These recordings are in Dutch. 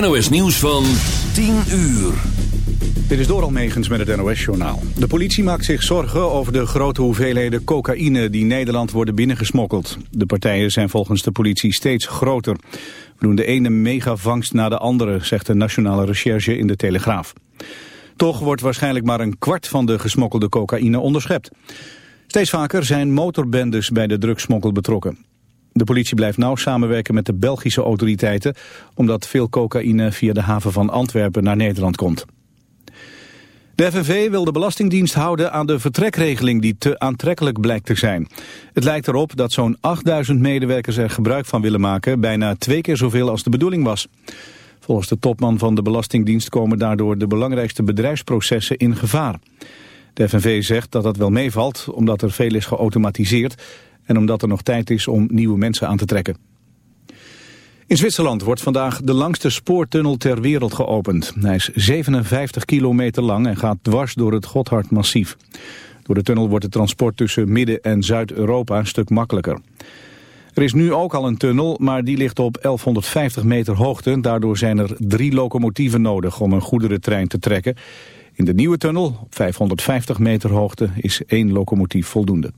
NOS nieuws van 10 uur. Dit is Doral Megens met het NOS-journaal. De politie maakt zich zorgen over de grote hoeveelheden cocaïne die Nederland worden binnengesmokkeld. De partijen zijn volgens de politie steeds groter. We doen de ene megavangst na de andere, zegt de Nationale Recherche in de Telegraaf. Toch wordt waarschijnlijk maar een kwart van de gesmokkelde cocaïne onderschept. Steeds vaker zijn motorbendes bij de drugsmokkel betrokken. De politie blijft nauw samenwerken met de Belgische autoriteiten... omdat veel cocaïne via de haven van Antwerpen naar Nederland komt. De FNV wil de Belastingdienst houden aan de vertrekregeling die te aantrekkelijk blijkt te zijn. Het lijkt erop dat zo'n 8000 medewerkers er gebruik van willen maken, bijna twee keer zoveel als de bedoeling was. Volgens de topman van de Belastingdienst komen daardoor de belangrijkste bedrijfsprocessen in gevaar. De FNV zegt dat dat wel meevalt, omdat er veel is geautomatiseerd en omdat er nog tijd is om nieuwe mensen aan te trekken. In Zwitserland wordt vandaag de langste spoortunnel ter wereld geopend. Hij is 57 kilometer lang en gaat dwars door het Gotthardmassief. Door de tunnel wordt het transport tussen Midden- en Zuid-Europa een stuk makkelijker. Er is nu ook al een tunnel, maar die ligt op 1150 meter hoogte. Daardoor zijn er drie locomotieven nodig om een goederentrein te trekken. In de nieuwe tunnel, op 550 meter hoogte, is één locomotief voldoende.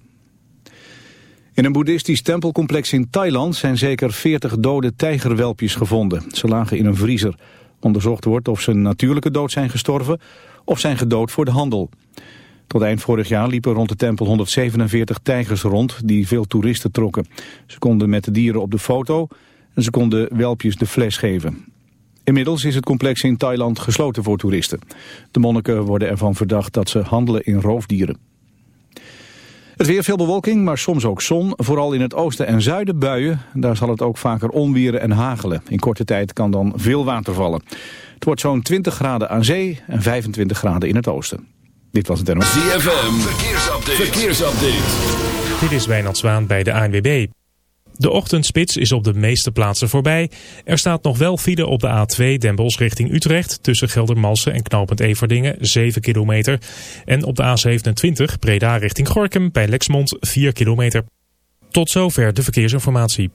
In een boeddhistisch tempelcomplex in Thailand zijn zeker 40 dode tijgerwelpjes gevonden. Ze lagen in een vriezer. Onderzocht wordt of ze een natuurlijke dood zijn gestorven of zijn gedood voor de handel. Tot eind vorig jaar liepen rond de tempel 147 tijgers rond die veel toeristen trokken. Ze konden met de dieren op de foto en ze konden welpjes de fles geven. Inmiddels is het complex in Thailand gesloten voor toeristen. De monniken worden ervan verdacht dat ze handelen in roofdieren. Het weer veel bewolking, maar soms ook zon. Vooral in het oosten en zuiden buien. Daar zal het ook vaker onwieren en hagelen. In korte tijd kan dan veel water vallen. Het wordt zo'n 20 graden aan zee en 25 graden in het oosten. Dit was het NOS. ZFM, verkeersupdate. verkeersupdate. Dit is Wijnand Zwaan bij de ANWB. De ochtendspits is op de meeste plaatsen voorbij. Er staat nog wel file op de A2 Den Bosch richting Utrecht... tussen Geldermalsen en Knopend Everdingen, 7 kilometer. En op de A27 Breda richting Gorkum bij Lexmond, 4 kilometer. Tot zover de verkeersinformatie.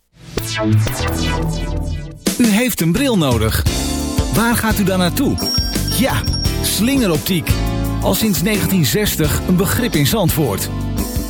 U heeft een bril nodig. Waar gaat u dan naartoe? Ja, slingeroptiek. Al sinds 1960 een begrip in Zandvoort.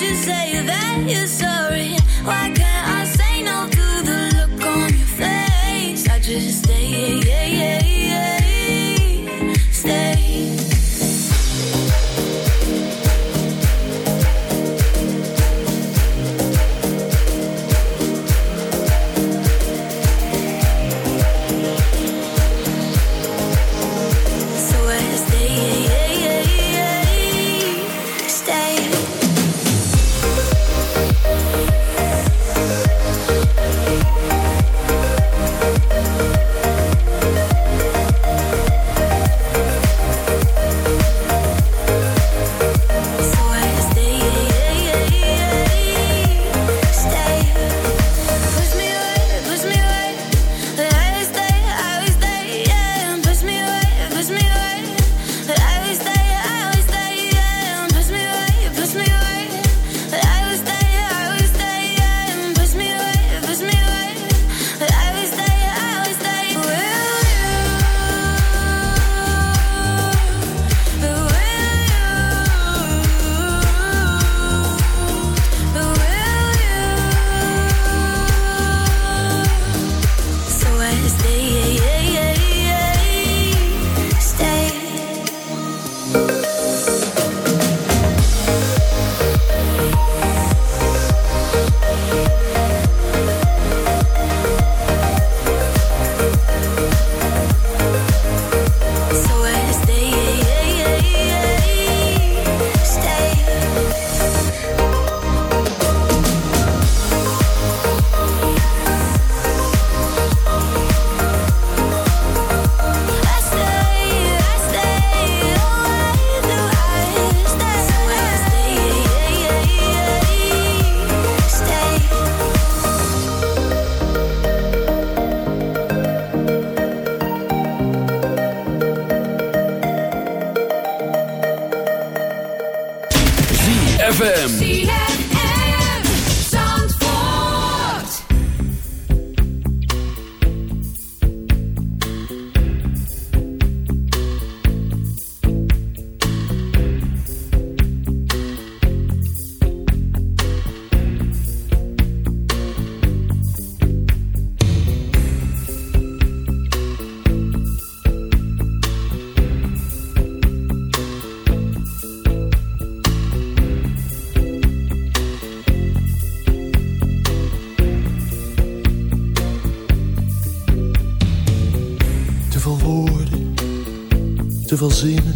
You say that you're sorry. Why te veel zinnen,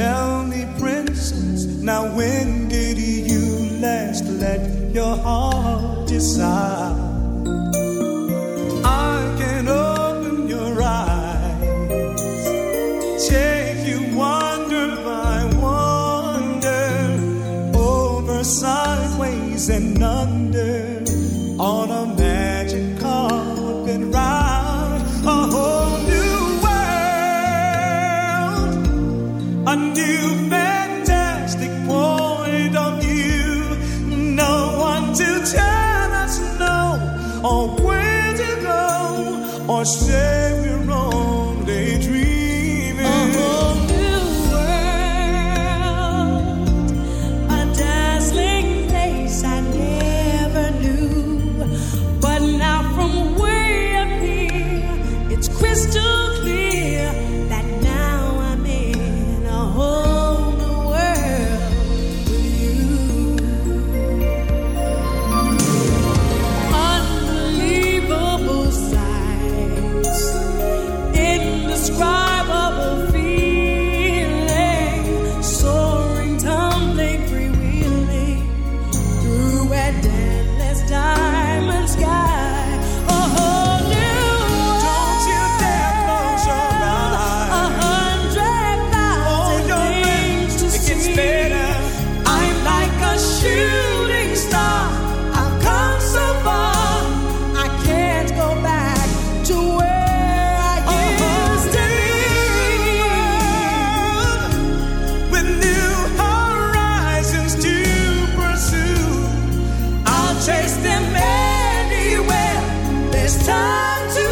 Tell me, princess, now when did you last let your heart decide? você.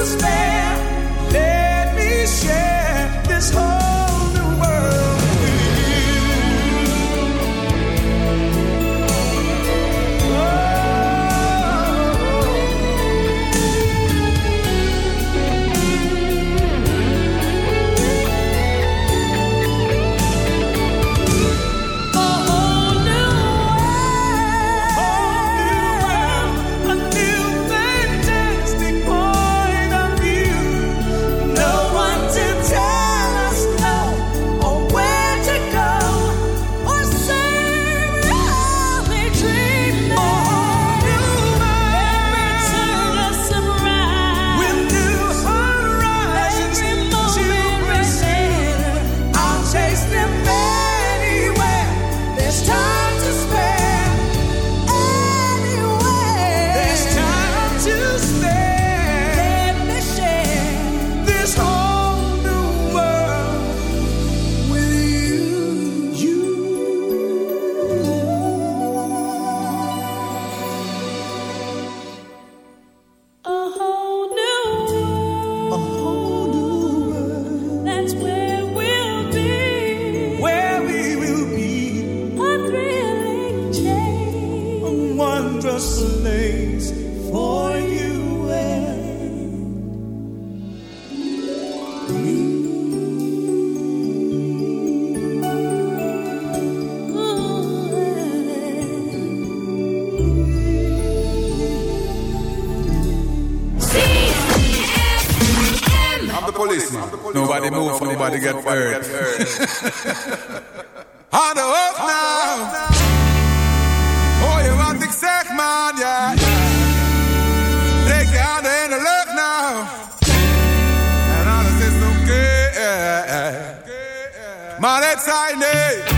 spare nobody get hurt. Aan de hoofd nou. Hoor je wat ik zeg, man, ja. Steek je handen in de lucht nou. En alles is oké. Maar het nee.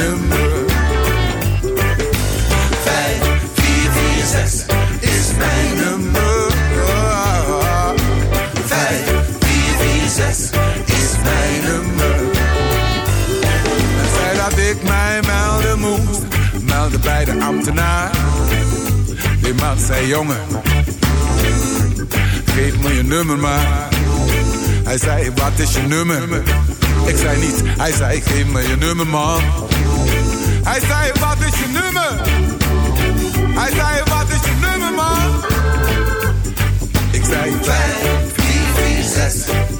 nummer. Vijf, vier, vier, zes is mijn nummer. Vijf, vier, vier, zes is mijn nummer. En zei dat ik mij melden moest, melden bij de ambtenaar. Die man zei jongen, geef me je nummer maar. Hij zei wat is je nummer? Ik zei niet, hij zei geef me je nummer man. Hij zei wat is je nummer? Hij zei wat is je nummer man? Ik zei 5, 4, 4, 6